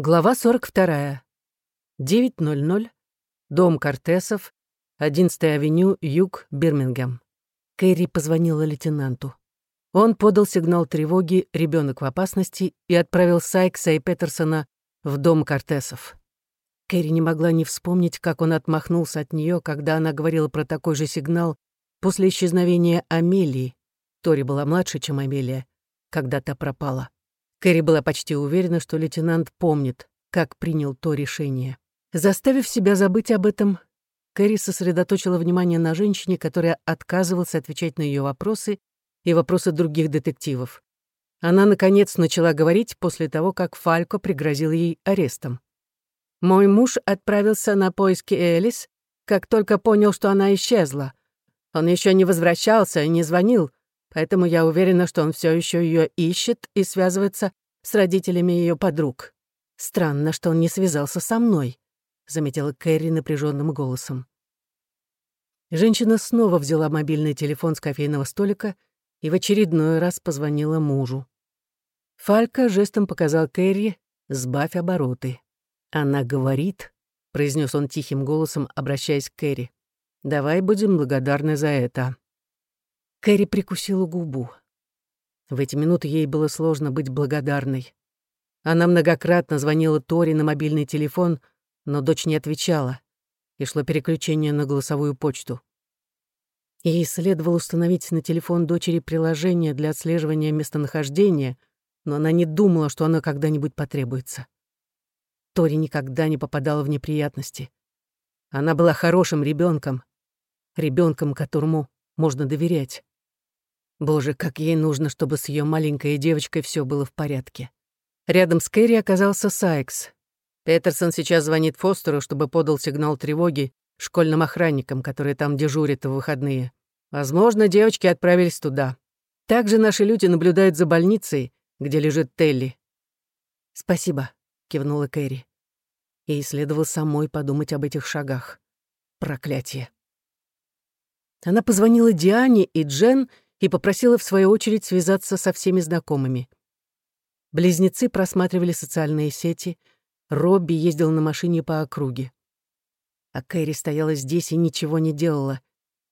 Глава 42. 9.00. Дом Кортесов. 11-я авеню, юг, Бирмингем. Кэрри позвонила лейтенанту. Он подал сигнал тревоги «Ребенок в опасности» и отправил Сайкса и Петерсона в дом Кортесов. Кэрри не могла не вспомнить, как он отмахнулся от нее, когда она говорила про такой же сигнал после исчезновения Амелии. Тори была младше, чем Амелия, когда та пропала. Кэрри была почти уверена, что лейтенант помнит, как принял то решение. Заставив себя забыть об этом, Кэрри сосредоточила внимание на женщине, которая отказывалась отвечать на ее вопросы и вопросы других детективов. Она, наконец, начала говорить после того, как Фалько пригрозил ей арестом. «Мой муж отправился на поиски Элис, как только понял, что она исчезла. Он еще не возвращался и не звонил, Поэтому я уверена, что он все еще ее ищет и связывается с родителями ее подруг. Странно, что он не связался со мной, заметила Кэрри напряженным голосом. Женщина снова взяла мобильный телефон с кофейного столика и в очередной раз позвонила мужу. Фалька жестом показал Кэрри «Сбавь обороты». «Она говорит», — произнес он тихим голосом, обращаясь к Кэрри. «Давай будем благодарны за это». Кэрри прикусила губу. В эти минуты ей было сложно быть благодарной. Она многократно звонила Тори на мобильный телефон, но дочь не отвечала, и шло переключение на голосовую почту. Ей следовало установить на телефон дочери приложение для отслеживания местонахождения, но она не думала, что оно когда-нибудь потребуется. Тори никогда не попадала в неприятности. Она была хорошим ребенком, ребенком, которому можно доверять. Боже, как ей нужно, чтобы с ее маленькой девочкой все было в порядке. Рядом с Кэрри оказался Сайкс. Петерсон сейчас звонит Фостеру, чтобы подал сигнал тревоги школьным охранникам, которые там дежурят в выходные. Возможно, девочки отправились туда. Также наши люди наблюдают за больницей, где лежит Телли. «Спасибо», — кивнула Кэрри. Ей следовало самой подумать об этих шагах. Проклятие. Она позвонила Диане и Джен и попросила в свою очередь связаться со всеми знакомыми. Близнецы просматривали социальные сети, Робби ездил на машине по округе. А Кэрри стояла здесь и ничего не делала,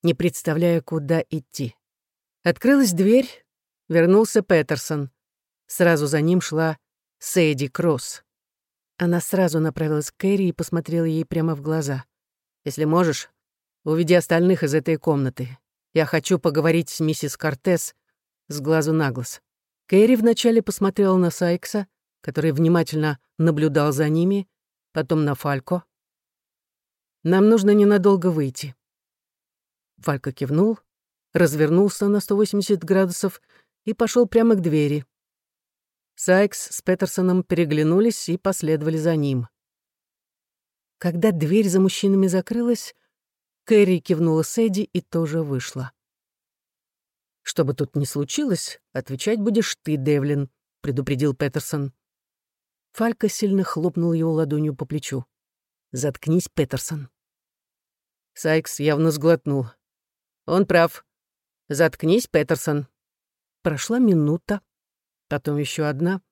не представляя, куда идти. Открылась дверь, вернулся Петерсон. Сразу за ним шла Сэйди Кросс. Она сразу направилась к Кэрри и посмотрела ей прямо в глаза. «Если можешь, уведи остальных из этой комнаты. Я хочу поговорить с миссис Кортес с глазу на глаз. Кэрри вначале посмотрела на Сайкса, который внимательно наблюдал за ними, потом на Фалько. «Нам нужно ненадолго выйти». Фалько кивнул, развернулся на 180 градусов и пошел прямо к двери. Сайкс с Петерсоном переглянулись и последовали за ним. Когда дверь за мужчинами закрылась, Кэрри кивнула Сэдди и тоже вышла. «Что бы тут ни случилось, отвечать будешь ты, Девлин», — предупредил Петерсон. Фалька сильно хлопнул его ладонью по плечу. «Заткнись, Петерсон». Сайкс явно сглотнул. «Он прав. Заткнись, Петерсон». Прошла минута, потом еще одна.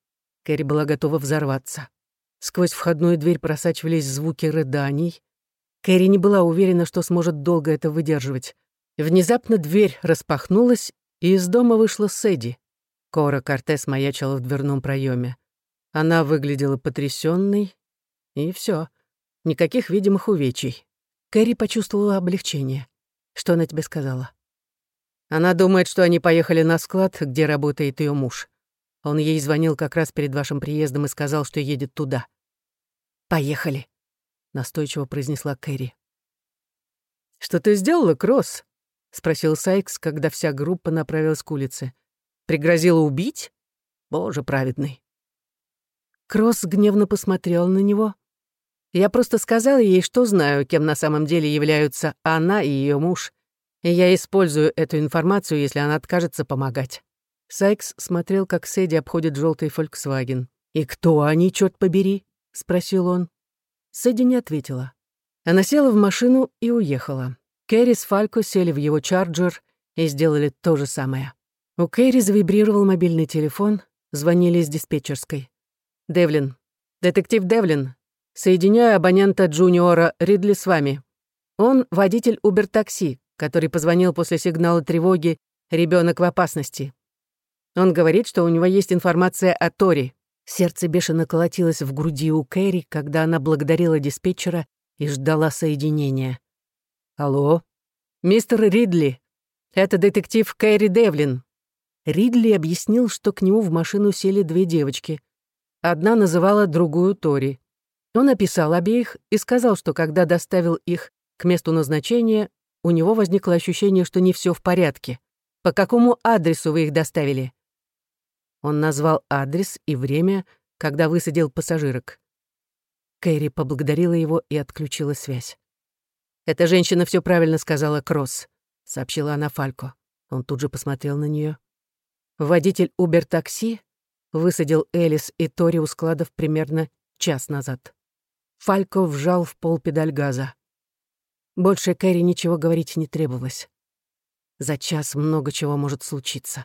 Кэрри была готова взорваться. Сквозь входную дверь просачивались звуки рыданий. Кэрри не была уверена, что сможет долго это выдерживать. Внезапно дверь распахнулась, и из дома вышла Сэдди. Кора Кортес маячила в дверном проеме. Она выглядела потрясенной, и все. Никаких видимых увечий. Кэрри почувствовала облегчение. Что она тебе сказала? Она думает, что они поехали на склад, где работает ее муж. Он ей звонил как раз перед вашим приездом и сказал, что едет туда. «Поехали», настойчиво произнесла Кэрри. «Что ты сделала, Кросс?» — спросил Сайкс, когда вся группа направилась к улице. «Пригрозила убить? Боже праведный!» Кросс гневно посмотрел на него. «Я просто сказала ей, что знаю, кем на самом деле являются она и ее муж, и я использую эту информацию, если она откажется помогать». Сайкс смотрел, как Сэдди обходит желтый Volkswagen. «И кто они, черт побери?» — спросил он. Сэдди не ответила. Она села в машину и уехала. Кэрри с Фалько сели в его чарджер и сделали то же самое. У Кэрри завибрировал мобильный телефон, звонили из диспетчерской. «Девлин, «Детектив Девлин, соединяю абонента Джуниора Ридли с вами. Он водитель Убер-такси, который позвонил после сигнала тревоги «Ребенок в опасности». Он говорит, что у него есть информация о Тори. Сердце бешено колотилось в груди у Кэрри, когда она благодарила диспетчера и ждала соединения. «Алло? Мистер Ридли, это детектив Кэрри Девлин». Ридли объяснил, что к нему в машину сели две девочки. Одна называла другую Тори. Он описал обеих и сказал, что когда доставил их к месту назначения, у него возникло ощущение, что не все в порядке. «По какому адресу вы их доставили?» Он назвал адрес и время, когда высадил пассажирок. Кэрри поблагодарила его и отключила связь. «Эта женщина все правильно сказала, Кросс», — сообщила она Фалько. Он тут же посмотрел на нее. Водитель Убер-такси высадил Элис и Тори у складов примерно час назад. Фалько вжал в пол педаль газа. Больше Кэрри ничего говорить не требовалось. За час много чего может случиться.